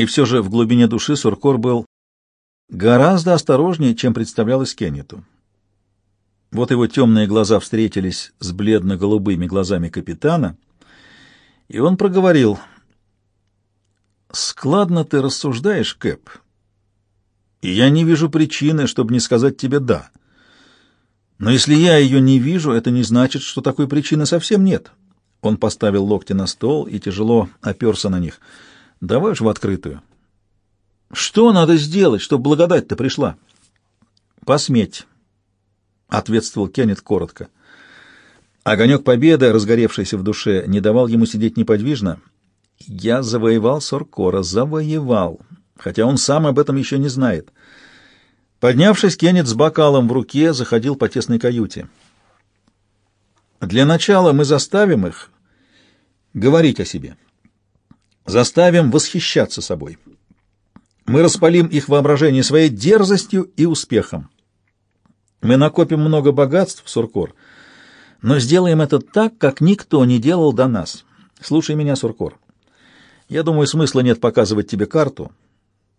И все же в глубине души Суркор был гораздо осторожнее, чем представлялось Кеннету. Вот его темные глаза встретились с бледно-голубыми глазами капитана, и он проговорил. «Складно ты рассуждаешь, Кэп, и я не вижу причины, чтобы не сказать тебе «да». Но если я ее не вижу, это не значит, что такой причины совсем нет». Он поставил локти на стол и тяжело оперся на них. «Давай уж в открытую». «Что надо сделать, чтобы благодать-то пришла?» «Посметь». — ответствовал Кеннет коротко. Огонек победы, разгоревшийся в душе, не давал ему сидеть неподвижно. «Я завоевал Соркора, завоевал, хотя он сам об этом еще не знает». Поднявшись, Кеннет с бокалом в руке заходил по тесной каюте. «Для начала мы заставим их говорить о себе. Заставим восхищаться собой. Мы распалим их воображение своей дерзостью и успехом. Мы накопим много богатств, Суркор, но сделаем это так, как никто не делал до нас. Слушай меня, Суркор. Я думаю, смысла нет показывать тебе карту.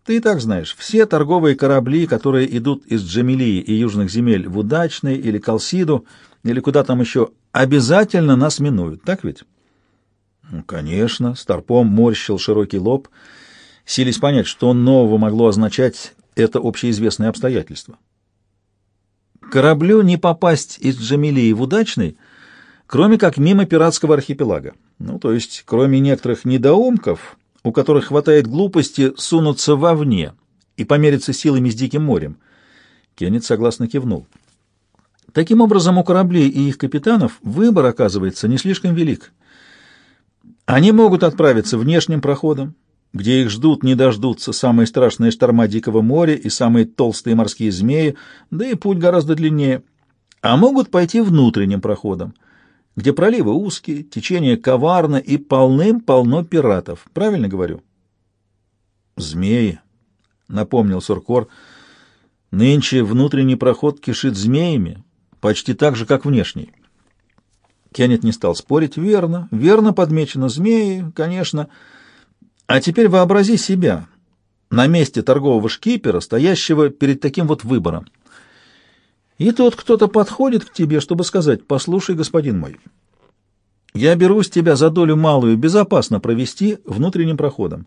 Ты и так знаешь, все торговые корабли, которые идут из Джамилии и южных земель в Удачный или Калсиду, или куда там еще, обязательно нас минуют, так ведь? Ну, конечно, Старпом морщил широкий лоб, сились понять, что нового могло означать это общеизвестное обстоятельство. Кораблю не попасть из Джамилии в Удачный, кроме как мимо пиратского архипелага. Ну, то есть, кроме некоторых недоумков, у которых хватает глупости сунуться вовне и помериться силами с Диким морем. Кеннет согласно кивнул. Таким образом, у кораблей и их капитанов выбор оказывается не слишком велик. Они могут отправиться внешним проходом, где их ждут, не дождутся самые страшные шторма Дикого моря и самые толстые морские змеи, да и путь гораздо длиннее, а могут пойти внутренним проходом, где проливы узкие, течение коварно и полным-полно пиратов. Правильно говорю? Змеи, напомнил Суркор. Нынче внутренний проход кишит змеями, почти так же, как внешний. Кеннет не стал спорить. Верно, верно подмечено. Змеи, конечно, — а теперь вообрази себя на месте торгового шкипера, стоящего перед таким вот выбором. И тут кто-то подходит к тебе, чтобы сказать, «Послушай, господин мой, я берусь тебя за долю малую безопасно провести внутренним проходом.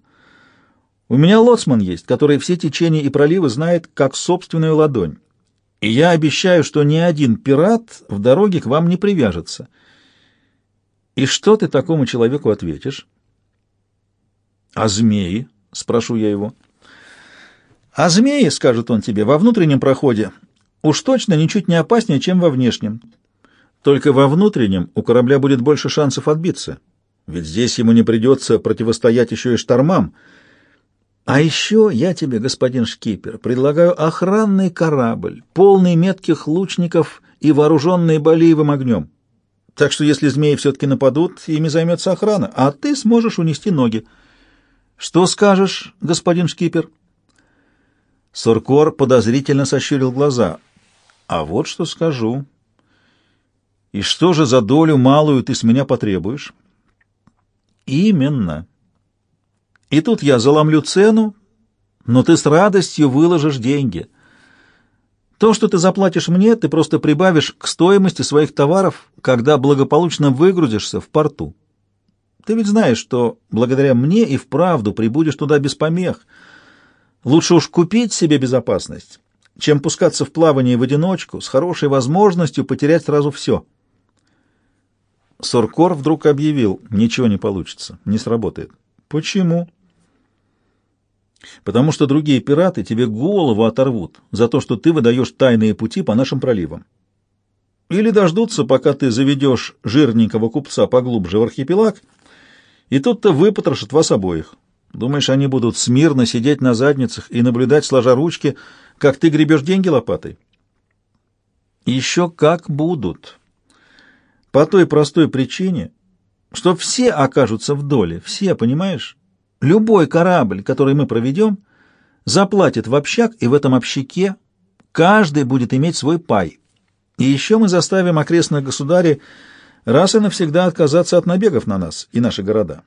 У меня лоцман есть, который все течения и проливы знает как собственную ладонь. И я обещаю, что ни один пират в дороге к вам не привяжется. И что ты такому человеку ответишь? «А змеи?» — спрошу я его. «А змеи, — скажет он тебе, — во внутреннем проходе уж точно ничуть не опаснее, чем во внешнем. Только во внутреннем у корабля будет больше шансов отбиться, ведь здесь ему не придется противостоять еще и штормам. А еще я тебе, господин шкипер, предлагаю охранный корабль, полный метких лучников и вооруженный болеевым огнем. Так что если змеи все-таки нападут, ими займется охрана, а ты сможешь унести ноги. Что скажешь, господин шкипер? Суркор подозрительно сощурил глаза. А вот что скажу. И что же за долю малую ты с меня потребуешь? Именно. И тут я заломлю цену, но ты с радостью выложишь деньги. То, что ты заплатишь мне, ты просто прибавишь к стоимости своих товаров, когда благополучно выгрузишься в порту. Ты ведь знаешь, что благодаря мне и вправду прибудешь туда без помех. Лучше уж купить себе безопасность, чем пускаться в плавание в одиночку с хорошей возможностью потерять сразу все. Суркор вдруг объявил, ничего не получится, не сработает. Почему? Потому что другие пираты тебе голову оторвут за то, что ты выдаешь тайные пути по нашим проливам. Или дождутся, пока ты заведешь жирненького купца поглубже в архипелаг — и тут-то выпотрошат вас обоих. Думаешь, они будут смирно сидеть на задницах и наблюдать, сложа ручки, как ты гребешь деньги лопатой? Еще как будут. По той простой причине, что все окажутся в доле, все, понимаешь? Любой корабль, который мы проведем, заплатит в общак, и в этом общаке каждый будет иметь свой пай. И еще мы заставим окрестных государей раз и навсегда отказаться от набегов на нас и наши города.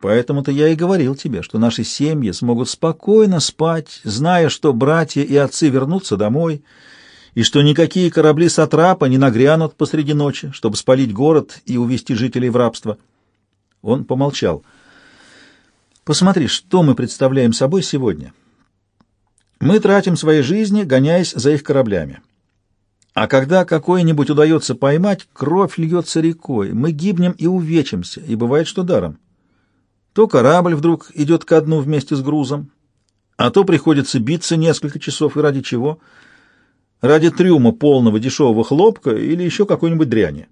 Поэтому-то я и говорил тебе, что наши семьи смогут спокойно спать, зная, что братья и отцы вернутся домой, и что никакие корабли Сатрапа не нагрянут посреди ночи, чтобы спалить город и увести жителей в рабство. Он помолчал. Посмотри, что мы представляем собой сегодня. Мы тратим свои жизни, гоняясь за их кораблями. А когда какой-нибудь удается поймать, кровь льется рекой, мы гибнем и увечимся, и бывает, что даром. То корабль вдруг идет ко дну вместе с грузом, а то приходится биться несколько часов, и ради чего? Ради трюма полного дешевого хлопка или еще какой-нибудь дряни.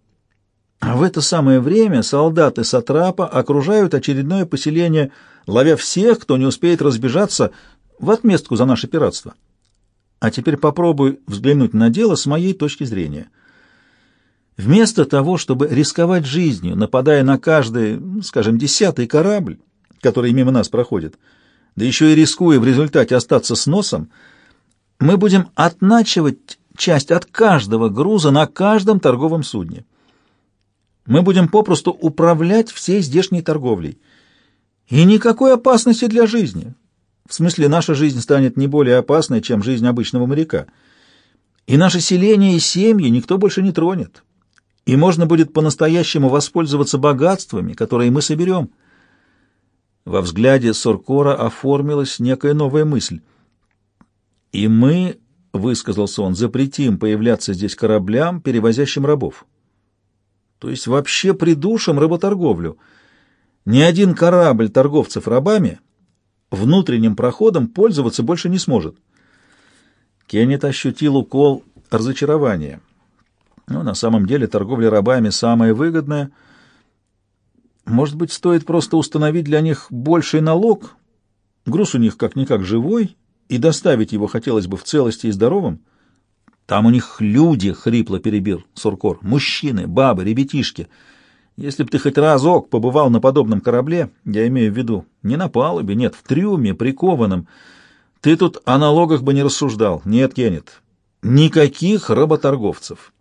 А в это самое время солдаты Сатрапа окружают очередное поселение, ловя всех, кто не успеет разбежаться в отместку за наше пиратство. А теперь попробуй взглянуть на дело с моей точки зрения. Вместо того, чтобы рисковать жизнью, нападая на каждый, скажем, десятый корабль, который мимо нас проходит, да еще и рискуя в результате остаться с носом, мы будем отначивать часть от каждого груза на каждом торговом судне. Мы будем попросту управлять всей здешней торговлей. И никакой опасности для жизни. В смысле, наша жизнь станет не более опасной, чем жизнь обычного моряка. И наше селение и семьи никто больше не тронет. И можно будет по-настоящему воспользоваться богатствами, которые мы соберем. Во взгляде Соркора оформилась некая новая мысль. «И мы, — высказался он, — запретим появляться здесь кораблям, перевозящим рабов. То есть вообще придушим работорговлю. Ни один корабль торговцев рабами — внутренним проходом пользоваться больше не сможет. Кеннет ощутил укол разочарования. Ну, на самом деле торговля рабами самая выгодная. Может быть, стоит просто установить для них больший налог? Груз у них как-никак живой, и доставить его хотелось бы в целости и здоровом. Там у них люди, — хрипло перебил Суркор, — мужчины, бабы, ребятишки — если б ты хоть разок побывал на подобном корабле, я имею в виду, не на палубе, нет, в трюме, прикованном, ты тут о налогах бы не рассуждал. Нет, Кеннет, никаких работорговцев.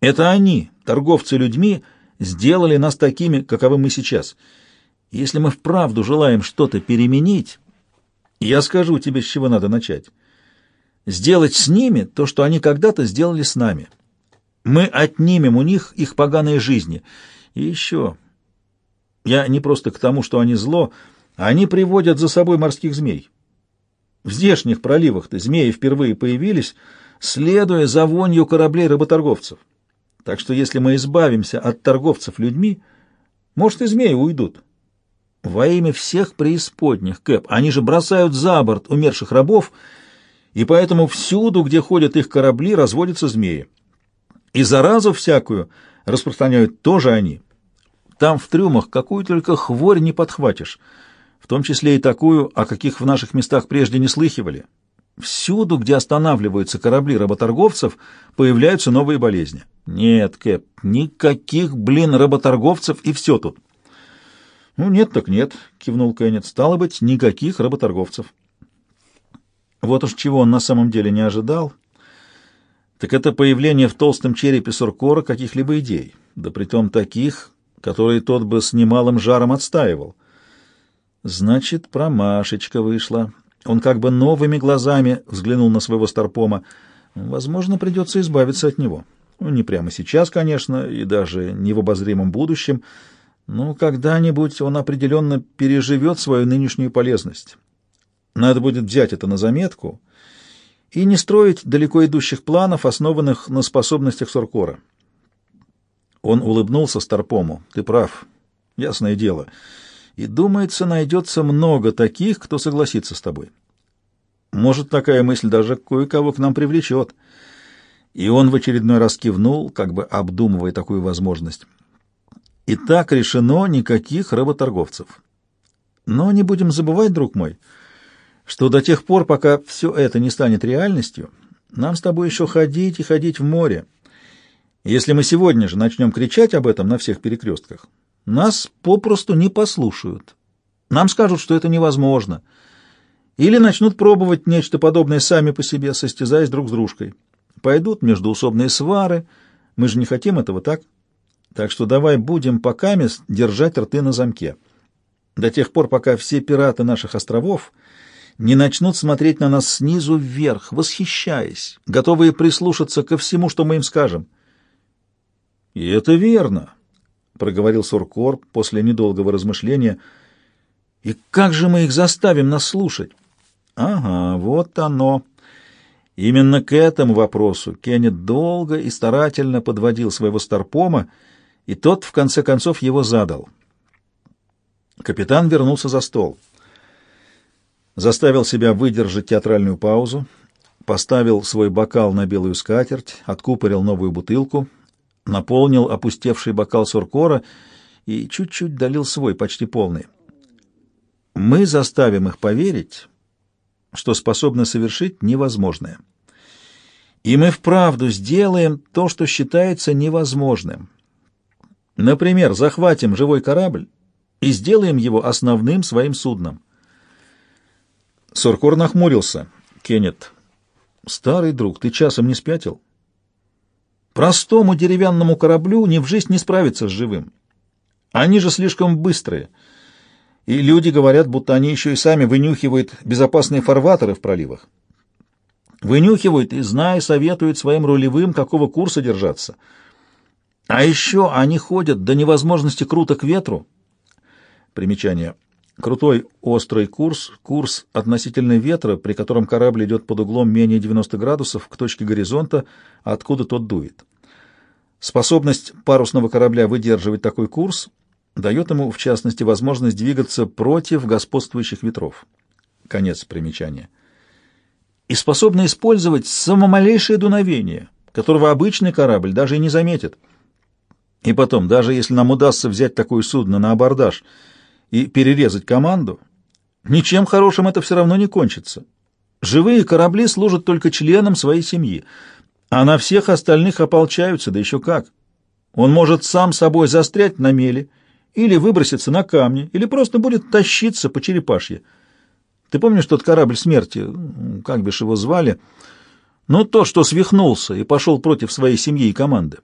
Это они, торговцы людьми, сделали нас такими, каковы мы сейчас. Если мы вправду желаем что-то переменить, я скажу тебе, с чего надо начать. Сделать с ними то, что они когда-то сделали с нами. Мы отнимем у них их поганые жизни — и еще. Я не просто к тому, что они зло, они приводят за собой морских змей. В здешних проливах-то змеи впервые появились, следуя за вонью кораблей работорговцев. Так что если мы избавимся от торговцев людьми, может, и змеи уйдут. Во имя всех преисподних, Кэп, они же бросают за борт умерших рабов, и поэтому всюду, где ходят их корабли, разводятся змеи. И заразу всякую распространяют тоже они. Там в трюмах какую только хворь не подхватишь, в том числе и такую, о каких в наших местах прежде не слыхивали. Всюду, где останавливаются корабли работорговцев, появляются новые болезни. Нет, Кэп, никаких, блин, работорговцев, и все тут. Ну, нет так нет, кивнул Кеннет. Стало быть, никаких работорговцев. Вот уж чего он на самом деле не ожидал, так это появление в толстом черепе Суркора каких-либо идей, да притом таких, которые тот бы с немалым жаром отстаивал. Значит, промашечка вышла. Он как бы новыми глазами взглянул на своего старпома. Возможно, придется избавиться от него. Ну, не прямо сейчас, конечно, и даже не в обозримом будущем, но когда-нибудь он определенно переживет свою нынешнюю полезность. Надо будет взять это на заметку и не строить далеко идущих планов, основанных на способностях Суркора. Он улыбнулся Старпому. «Ты прав. Ясное дело. И, думается, найдется много таких, кто согласится с тобой. Может, такая мысль даже кое-кого к нам привлечет». И он в очередной раз кивнул, как бы обдумывая такую возможность. И так решено никаких работорговцев. Но не будем забывать, друг мой, что до тех пор, пока все это не станет реальностью, нам с тобой еще ходить и ходить в море. Если мы сегодня же начнем кричать об этом на всех перекрестках, нас попросту не послушают. Нам скажут, что это невозможно. Или начнут пробовать нечто подобное сами по себе, состязаясь друг с дружкой. Пойдут междуусобные свары. Мы же не хотим этого, так? Так что давай будем покамест держать рты на замке. до тех пор, пока все пираты наших островов не начнут смотреть на нас снизу вверх, восхищаясь, готовые прислушаться ко всему, что мы им скажем. — И это верно, — проговорил Суркор после недолгого размышления. — И как же мы их заставим нас слушать? — Ага, вот оно. Именно к этому вопросу Кеннет долго и старательно подводил своего старпома, и тот, в конце концов, его задал. Капитан вернулся за стол. Заставил себя выдержать театральную паузу, поставил свой бокал на белую скатерть, откупорил новую бутылку, наполнил опустевший бокал суркора и чуть-чуть долил свой, почти полный. Мы заставим их поверить, что способны совершить невозможное. И мы вправду сделаем то, что считается невозможным. Например, захватим живой корабль и сделаем его основным своим судном. Суркор нахмурился. Кеннет, старый друг, ты часом не спятил? Простому деревянному кораблю ни в жизнь не справиться с живым. Они же слишком быстрые. И люди говорят, будто они еще и сами вынюхивают безопасные фарватеры в проливах. Вынюхивают и, зная, советуют своим рулевым, какого курса держаться. А еще они ходят до невозможности круто к ветру. Примечание. Крутой острый курс, курс относительно ветра, при котором корабль идет под углом менее 90 градусов к точке горизонта, откуда тот дует. Способность парусного корабля выдерживать такой курс дает ему, в частности, возможность двигаться против господствующих ветров. Конец примечания. И способна использовать самомалейшее дуновение, которого обычный корабль даже и не заметит. И потом, даже если нам удастся взять такое судно на абордаж — и перерезать команду, ничем хорошим это все равно не кончится. Живые корабли служат только членам своей семьи, а на всех остальных ополчаются, да еще как. Он может сам собой застрять на мели, или выброситься на камни, или просто будет тащиться по черепашье. Ты помнишь тот корабль смерти, как бишь его звали? Ну, то, что свихнулся и пошел против своей семьи и команды.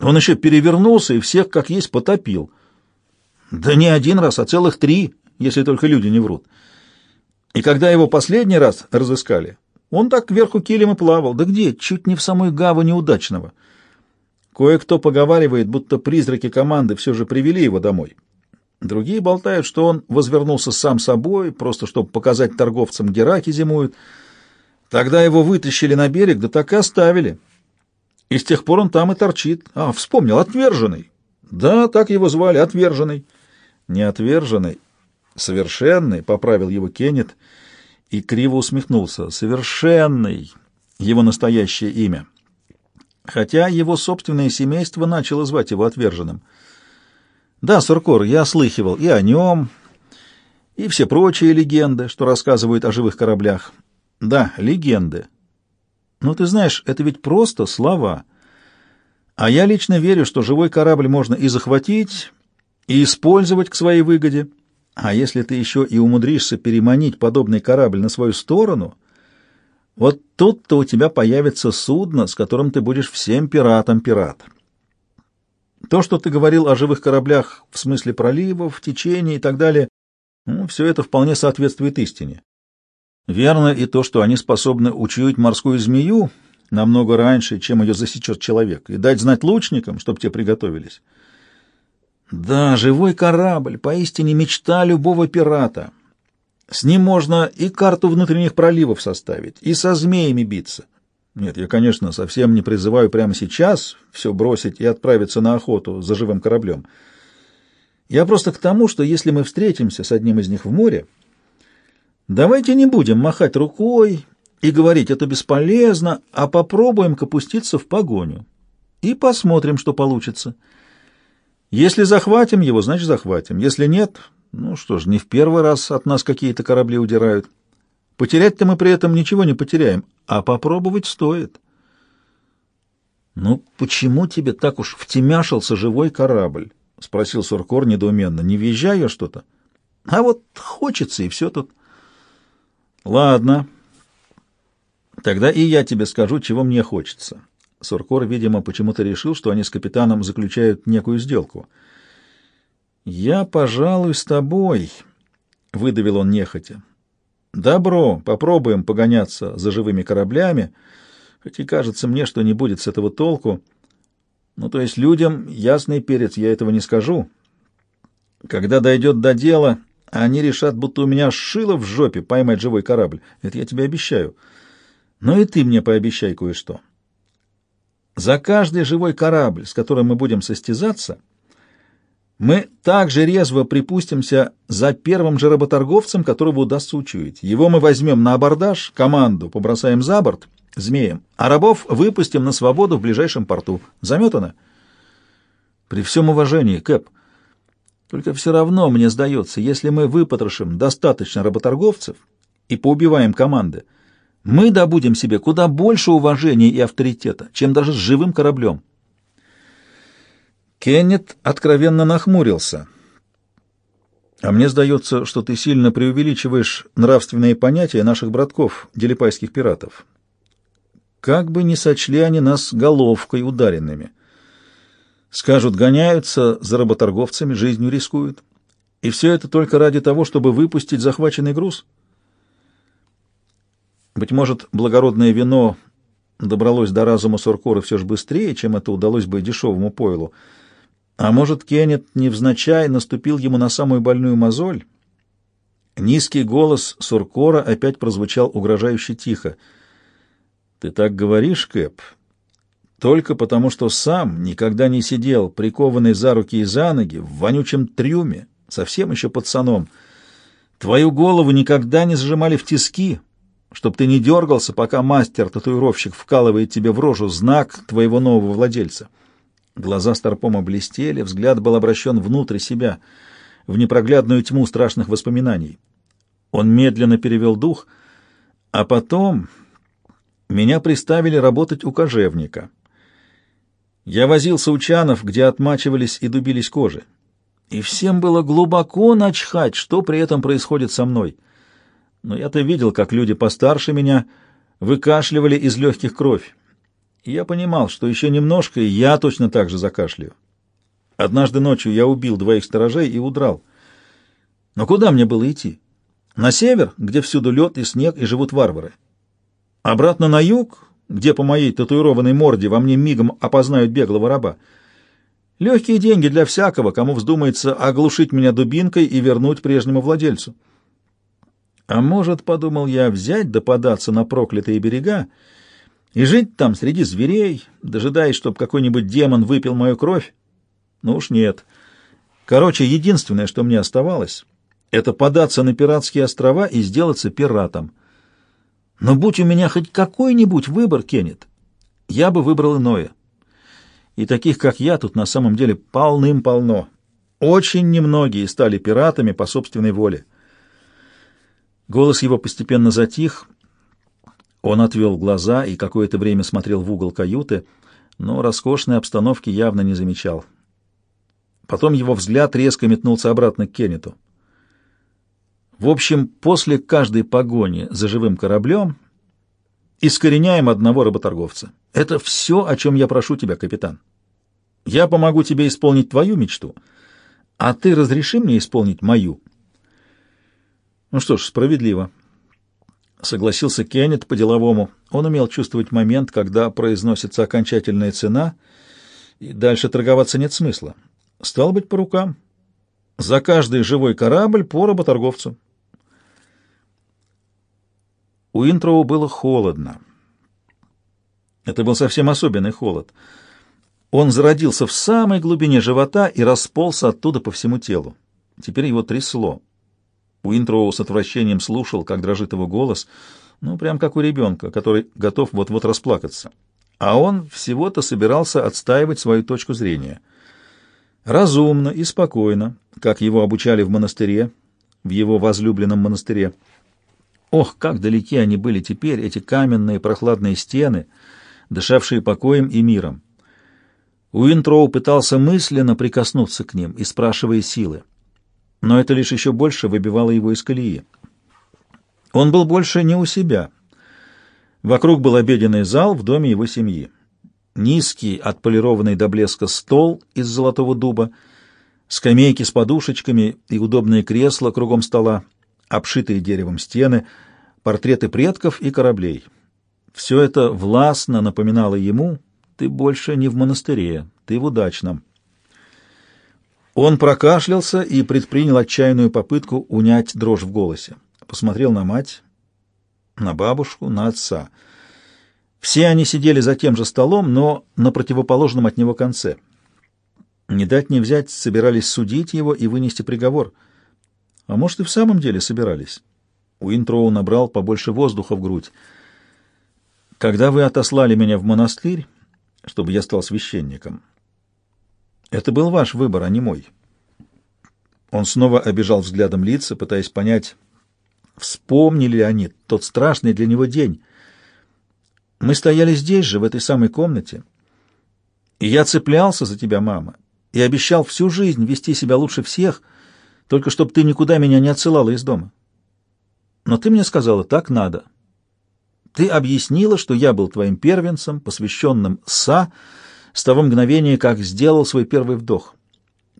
Он еще перевернулся и всех, как есть, потопил — да не один раз, а целых три, если только люди не врут. И когда его последний раз разыскали, он так кверху килем и плавал. Да где? Чуть не в самой гавани удачного. Кое-кто поговаривает, будто призраки команды все же привели его домой. Другие болтают, что он возвернулся сам собой, просто чтобы показать торговцам, где раки зимуют. Тогда его вытащили на берег, да так и оставили. И с тех пор он там и торчит. А, вспомнил, отверженный. Да, так его звали, отверженный неотверженный, совершенный, поправил его Кеннет и криво усмехнулся. Совершенный — его настоящее имя. Хотя его собственное семейство начало звать его отверженным. Да, Суркор, я слыхивал и о нем, и все прочие легенды, что рассказывают о живых кораблях. Да, легенды. Но ты знаешь, это ведь просто слова. А я лично верю, что живой корабль можно и захватить, и использовать к своей выгоде. А если ты еще и умудришься переманить подобный корабль на свою сторону, вот тут-то у тебя появится судно, с которым ты будешь всем пиратом пират. То, что ты говорил о живых кораблях в смысле проливов, течений и так далее, ну, все это вполне соответствует истине. Верно и то, что они способны учуять морскую змею намного раньше, чем ее засечет человек, и дать знать лучникам, чтобы те приготовились. Да, живой корабль, поистине мечта любого пирата. С ним можно и карту внутренних проливов составить, и со змеями биться. Нет, я, конечно, совсем не призываю прямо сейчас все бросить и отправиться на охоту за живым кораблем. Я просто к тому, что если мы встретимся с одним из них в море, давайте не будем махать рукой и говорить «это бесполезно», а попробуем-ка в погоню и посмотрим, что получится. Если захватим его, значит захватим. Если нет, ну что ж, не в первый раз от нас какие-то корабли удирают. Потерять-то мы при этом ничего не потеряем, а попробовать стоит. Ну, почему тебе так уж втемяшился живой корабль? — спросил Суркор недоуменно. — Не въезжай я что-то? — А вот хочется, и все тут. — Ладно. Тогда и я тебе скажу, чего мне хочется. Суркор, видимо, почему-то решил, что они с капитаном заключают некую сделку. «Я, пожалуй, с тобой», — выдавил он нехотя. «Добро, попробуем погоняться за живыми кораблями, хоть и кажется мне, что не будет с этого толку. Ну, то есть людям, ясный перец, я этого не скажу. Когда дойдет до дела, они решат, будто у меня шило в жопе поймать живой корабль. Это я тебе обещаю. Но и ты мне пообещай кое-что. За каждый живой корабль, с которым мы будем состязаться, мы также резво припустимся за первым же работорговцем, которого удастся учуять. Его мы возьмем на абордаж, команду побросаем за борт, змеем, а рабов выпустим на свободу в ближайшем порту. Заметано? При всем уважении, Кэп, только все равно, мне сдается, если мы выпотрошим достаточно работорговцев и поубиваем команды, мы добудем себе куда больше уважения и авторитета, чем даже с живым кораблем. Кеннет откровенно нахмурился. А мне сдается, что ты сильно преувеличиваешь нравственные понятия наших братков, делипайских пиратов. Как бы ни сочли они нас головкой ударенными. Скажут, гоняются за работорговцами, жизнью рискуют. И все это только ради того, чтобы выпустить захваченный груз — быть может, благородное вино добралось до разума Суркора все же быстрее, чем это удалось бы дешевому пойлу. А может, Кеннет невзначай наступил ему на самую больную мозоль? Низкий голос Суркора опять прозвучал угрожающе тихо. «Ты так говоришь, Кэп, только потому, что сам никогда не сидел, прикованный за руки и за ноги, в вонючем трюме, совсем еще пацаном. Твою голову никогда не сжимали в тиски, чтоб ты не дергался, пока мастер-татуировщик вкалывает тебе в рожу знак твоего нового владельца. Глаза Старпома блестели, взгляд был обращен внутрь себя, в непроглядную тьму страшных воспоминаний. Он медленно перевел дух, а потом меня приставили работать у кожевника. Я возился у чанов, где отмачивались и дубились кожи. И всем было глубоко начхать, что при этом происходит со мной — но я-то видел, как люди постарше меня выкашливали из легких кровь. Я понимал, что еще немножко, и я точно так же закашляю. Однажды ночью я убил двоих сторожей и удрал. Но куда мне было идти? На север, где всюду лед и снег, и живут варвары. Обратно на юг, где по моей татуированной морде во мне мигом опознают беглого раба. Легкие деньги для всякого, кому вздумается оглушить меня дубинкой и вернуть прежнему владельцу. А может, подумал я, взять да податься на проклятые берега и жить там среди зверей, дожидаясь, чтобы какой-нибудь демон выпил мою кровь? Ну уж нет. Короче, единственное, что мне оставалось, это податься на пиратские острова и сделаться пиратом. Но будь у меня хоть какой-нибудь выбор, Кеннет, я бы выбрал иное. И таких, как я, тут на самом деле полным-полно. Очень немногие стали пиратами по собственной воле. Голос его постепенно затих. Он отвел глаза и какое-то время смотрел в угол каюты, но роскошной обстановки явно не замечал. Потом его взгляд резко метнулся обратно к Кеннету. В общем, после каждой погони за живым кораблем искореняем одного работорговца. Это все, о чем я прошу тебя, капитан. Я помогу тебе исполнить твою мечту, а ты разреши мне исполнить мою. Ну что ж, справедливо. Согласился Кеннет по-деловому. Он умел чувствовать момент, когда произносится окончательная цена, и дальше торговаться нет смысла. Стало быть, по рукам. За каждый живой корабль по работорговцу. У Интроу было холодно. Это был совсем особенный холод. Он зародился в самой глубине живота и расползся оттуда по всему телу. Теперь его трясло. Уинтроу с отвращением слушал, как дрожит его голос, ну, прям как у ребенка, который готов вот-вот расплакаться. А он всего-то собирался отстаивать свою точку зрения. Разумно и спокойно, как его обучали в монастыре, в его возлюбленном монастыре. Ох, как далеки они были теперь, эти каменные прохладные стены, дышавшие покоем и миром. Уинтроу пытался мысленно прикоснуться к ним и спрашивая силы но это лишь еще больше выбивало его из колеи. Он был больше не у себя. Вокруг был обеденный зал в доме его семьи. Низкий, отполированный до блеска стол из золотого дуба, Скамейки с подушечками и удобные кресла кругом стола, обшитые деревом стены, портреты предков и кораблей. Все это властно напоминало ему, ты больше не в монастыре, ты в удачном. Он прокашлялся и предпринял отчаянную попытку унять дрожь в голосе. Посмотрел на мать, на бабушку, на отца. Все они сидели за тем же столом, но на противоположном от него конце. Не дать не взять, собирались судить его и вынести приговор. А может, и в самом деле собирались. Уинтроу набрал побольше воздуха в грудь. «Когда вы отослали меня в монастырь, чтобы я стал священником, это был ваш выбор, а не мой. Он снова обижал взглядом лица, пытаясь понять, вспомнили ли они тот страшный для него день. Мы стояли здесь же, в этой самой комнате, и я цеплялся за тебя, мама, и обещал всю жизнь вести себя лучше всех, только чтобы ты никуда меня не отсылала из дома. Но ты мне сказала, так надо. Ты объяснила, что я был твоим первенцем, посвященным Са, с того мгновения, как сделал свой первый вдох.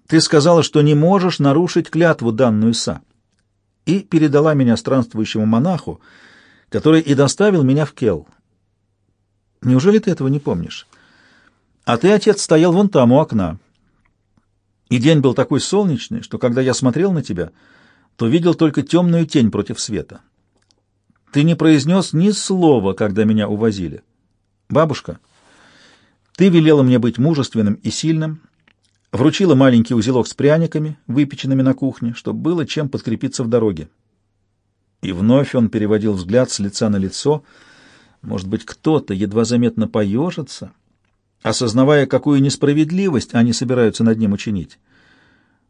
Ты сказала, что не можешь нарушить клятву, данную Са, и передала меня странствующему монаху, который и доставил меня в Кел. Неужели ты этого не помнишь? А ты, отец, стоял вон там, у окна. И день был такой солнечный, что когда я смотрел на тебя, то видел только темную тень против света. Ты не произнес ни слова, когда меня увозили. Бабушка... Ты велела мне быть мужественным и сильным, вручила маленький узелок с пряниками, выпеченными на кухне, чтобы было чем подкрепиться в дороге. И вновь он переводил взгляд с лица на лицо. Может быть, кто-то едва заметно поежится, осознавая, какую несправедливость они собираются над ним учинить.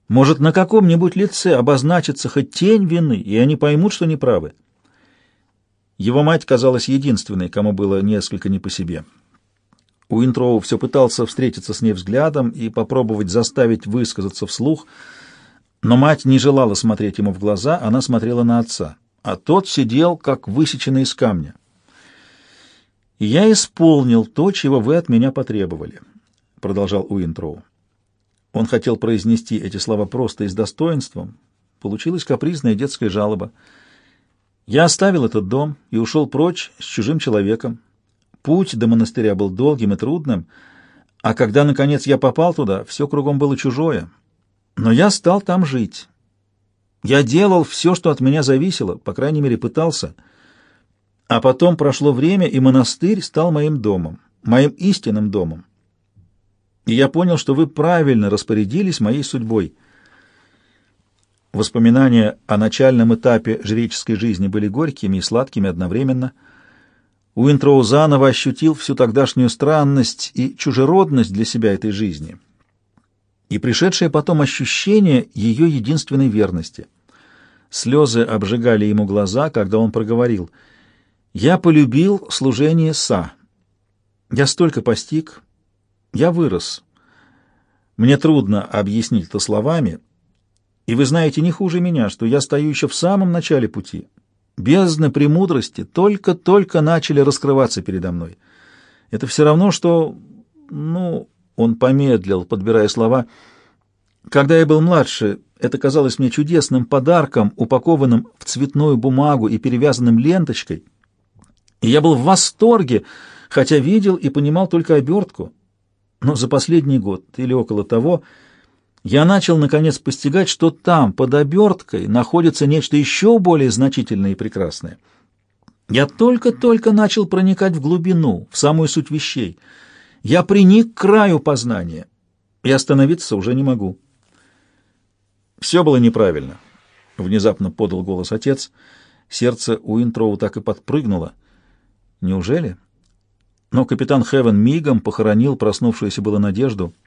Может, на каком-нибудь лице обозначится хоть тень вины, и они поймут, что неправы. Его мать казалась единственной, кому было несколько не по себе. Уинтроу все пытался встретиться с ней взглядом и попробовать заставить высказаться вслух, но мать не желала смотреть ему в глаза, она смотрела на отца, а тот сидел, как высеченный из камня. «Я исполнил то, чего вы от меня потребовали», — продолжал Уинтроу. Он хотел произнести эти слова просто и с достоинством. Получилась капризная детская жалоба. «Я оставил этот дом и ушел прочь с чужим человеком, Путь до монастыря был долгим и трудным, а когда, наконец, я попал туда, все кругом было чужое. Но я стал там жить. Я делал все, что от меня зависело, по крайней мере, пытался. А потом прошло время, и монастырь стал моим домом, моим истинным домом. И я понял, что вы правильно распорядились моей судьбой. Воспоминания о начальном этапе жреческой жизни были горькими и сладкими одновременно — Уинтроу заново ощутил всю тогдашнюю странность и чужеродность для себя этой жизни и пришедшее потом ощущение ее единственной верности. Слезы обжигали ему глаза, когда он проговорил «Я полюбил служение Са. Я столько постиг, я вырос. Мне трудно объяснить это словами, и вы знаете не хуже меня, что я стою еще в самом начале пути». Бездны премудрости только-только начали раскрываться передо мной. Это все равно, что... Ну, он помедлил, подбирая слова. Когда я был младше, это казалось мне чудесным подарком, упакованным в цветную бумагу и перевязанным ленточкой. И я был в восторге, хотя видел и понимал только обертку. Но за последний год или около того я начал, наконец, постигать, что там, под оберткой, находится нечто еще более значительное и прекрасное. Я только-только начал проникать в глубину, в самую суть вещей. Я приник к краю познания, и остановиться уже не могу. Все было неправильно, — внезапно подал голос отец. Сердце у Интроу так и подпрыгнуло. Неужели? Но капитан Хевен мигом похоронил проснувшуюся было надежду —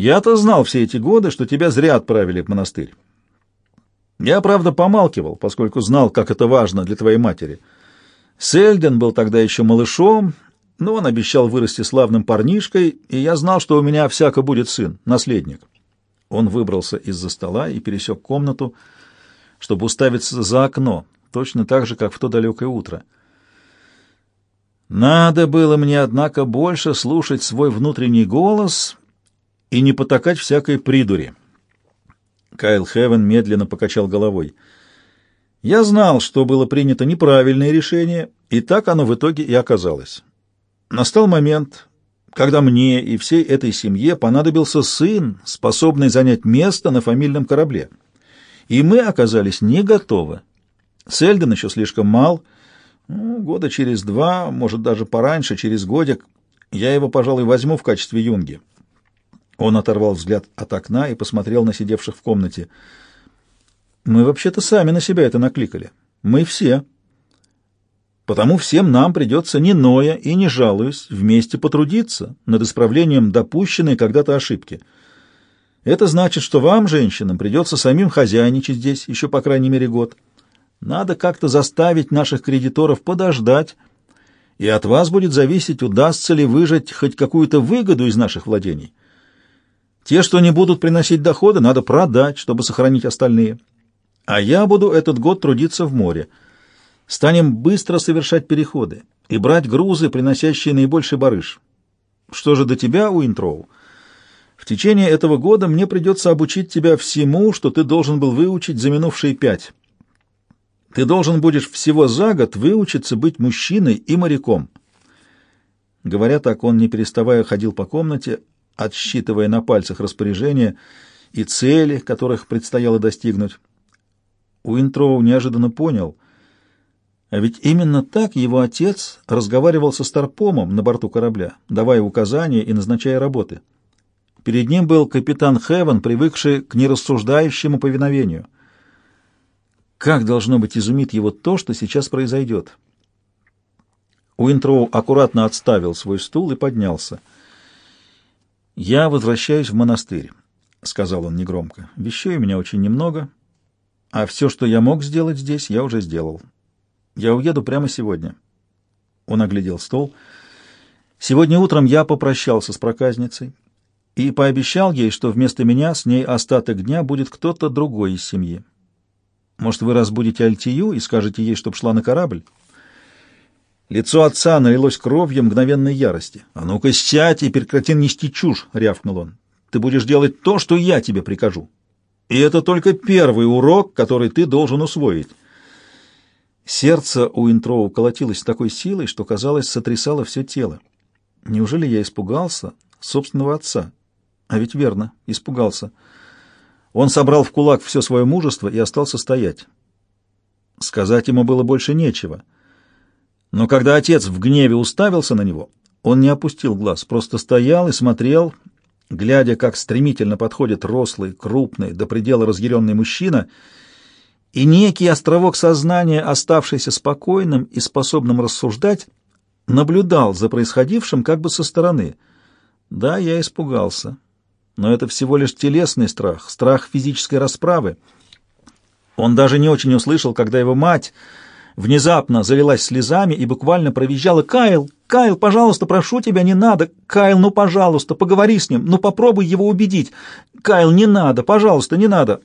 я-то знал все эти годы, что тебя зря отправили в монастырь. Я, правда, помалкивал, поскольку знал, как это важно для твоей матери. Сельден был тогда еще малышом, но он обещал вырасти славным парнишкой, и я знал, что у меня всяко будет сын, наследник. Он выбрался из-за стола и пересек комнату, чтобы уставиться за окно, точно так же, как в то далекое утро. Надо было мне, однако, больше слушать свой внутренний голос и не потакать всякой придури. Кайл Хевен медленно покачал головой. Я знал, что было принято неправильное решение, и так оно в итоге и оказалось. Настал момент, когда мне и всей этой семье понадобился сын, способный занять место на фамильном корабле. И мы оказались не готовы. Сельден еще слишком мал, ну, года через два, может, даже пораньше, через годик, я его, пожалуй, возьму в качестве юнги. Он оторвал взгляд от окна и посмотрел на сидевших в комнате. Мы вообще-то сами на себя это накликали. Мы все. Потому всем нам придется, не ноя и не жалуясь, вместе потрудиться над исправлением допущенной когда-то ошибки. Это значит, что вам, женщинам, придется самим хозяйничать здесь еще по крайней мере год. Надо как-то заставить наших кредиторов подождать, и от вас будет зависеть, удастся ли выжать хоть какую-то выгоду из наших владений. Те, что не будут приносить доходы, надо продать, чтобы сохранить остальные. А я буду этот год трудиться в море. Станем быстро совершать переходы и брать грузы, приносящие наибольший барыш. Что же до тебя, Уинтроу? В течение этого года мне придется обучить тебя всему, что ты должен был выучить за минувшие пять. Ты должен будешь всего за год выучиться быть мужчиной и моряком. Говоря так, он, не переставая, ходил по комнате, отсчитывая на пальцах распоряжения и цели, которых предстояло достигнуть. Уинтроу неожиданно понял, а ведь именно так его отец разговаривал со Старпомом на борту корабля, давая указания и назначая работы. Перед ним был капитан Хевен, привыкший к нерассуждающему повиновению — как должно быть изумит его то, что сейчас произойдет? Уинтроу аккуратно отставил свой стул и поднялся. «Я возвращаюсь в монастырь», — сказал он негромко. «Вещей у меня очень немного, а все, что я мог сделать здесь, я уже сделал. Я уеду прямо сегодня». Он оглядел стол. «Сегодня утром я попрощался с проказницей и пообещал ей, что вместо меня с ней остаток дня будет кто-то другой из семьи. Может, вы разбудите Альтию и скажете ей, чтоб шла на корабль?» Лицо отца налилось кровью мгновенной ярости. «А ну-ка сядь и прекрати нести чушь!» — рявкнул он. «Ты будешь делать то, что я тебе прикажу. И это только первый урок, который ты должен усвоить». Сердце у Интроу колотилось с такой силой, что, казалось, сотрясало все тело. Неужели я испугался собственного отца? А ведь верно, испугался. Он собрал в кулак все свое мужество и остался стоять. Сказать ему было больше нечего. Но когда отец в гневе уставился на него, он не опустил глаз, просто стоял и смотрел, глядя, как стремительно подходит рослый, крупный, до предела разъяренный мужчина, и некий островок сознания, оставшийся спокойным и способным рассуждать, наблюдал за происходившим как бы со стороны. Да, я испугался но это всего лишь телесный страх, страх физической расправы. Он даже не очень услышал, когда его мать внезапно залилась слезами и буквально провизжала «Кайл! Кайл, пожалуйста, прошу тебя, не надо! Кайл, ну, пожалуйста, поговори с ним, ну, попробуй его убедить! Кайл, не надо, пожалуйста, не надо!»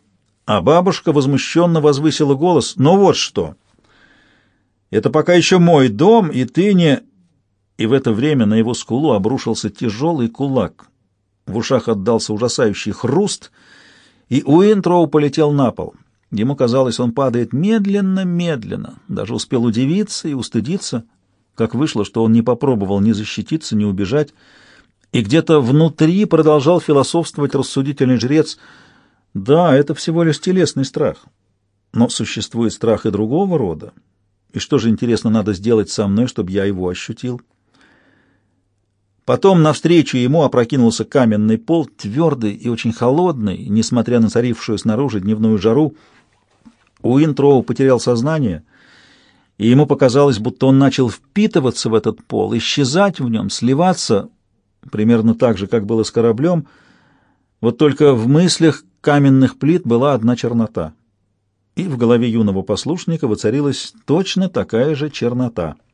А бабушка возмущенно возвысила голос «Ну вот что! Это пока еще мой дом, и ты не...» И в это время на его скулу обрушился тяжелый кулак — в ушах отдался ужасающий хруст, и Уинтроу полетел на пол. Ему казалось, он падает медленно-медленно, даже успел удивиться и устыдиться, как вышло, что он не попробовал ни защититься, ни убежать, и где-то внутри продолжал философствовать рассудительный жрец. Да, это всего лишь телесный страх, но существует страх и другого рода. И что же, интересно, надо сделать со мной, чтобы я его ощутил?» Потом навстречу ему опрокинулся каменный пол, твердый и очень холодный, несмотря на царившую снаружи дневную жару. Уинтроу потерял сознание, и ему показалось, будто он начал впитываться в этот пол, исчезать в нем, сливаться, примерно так же, как было с кораблем. Вот только в мыслях каменных плит была одна чернота, и в голове юного послушника воцарилась точно такая же чернота —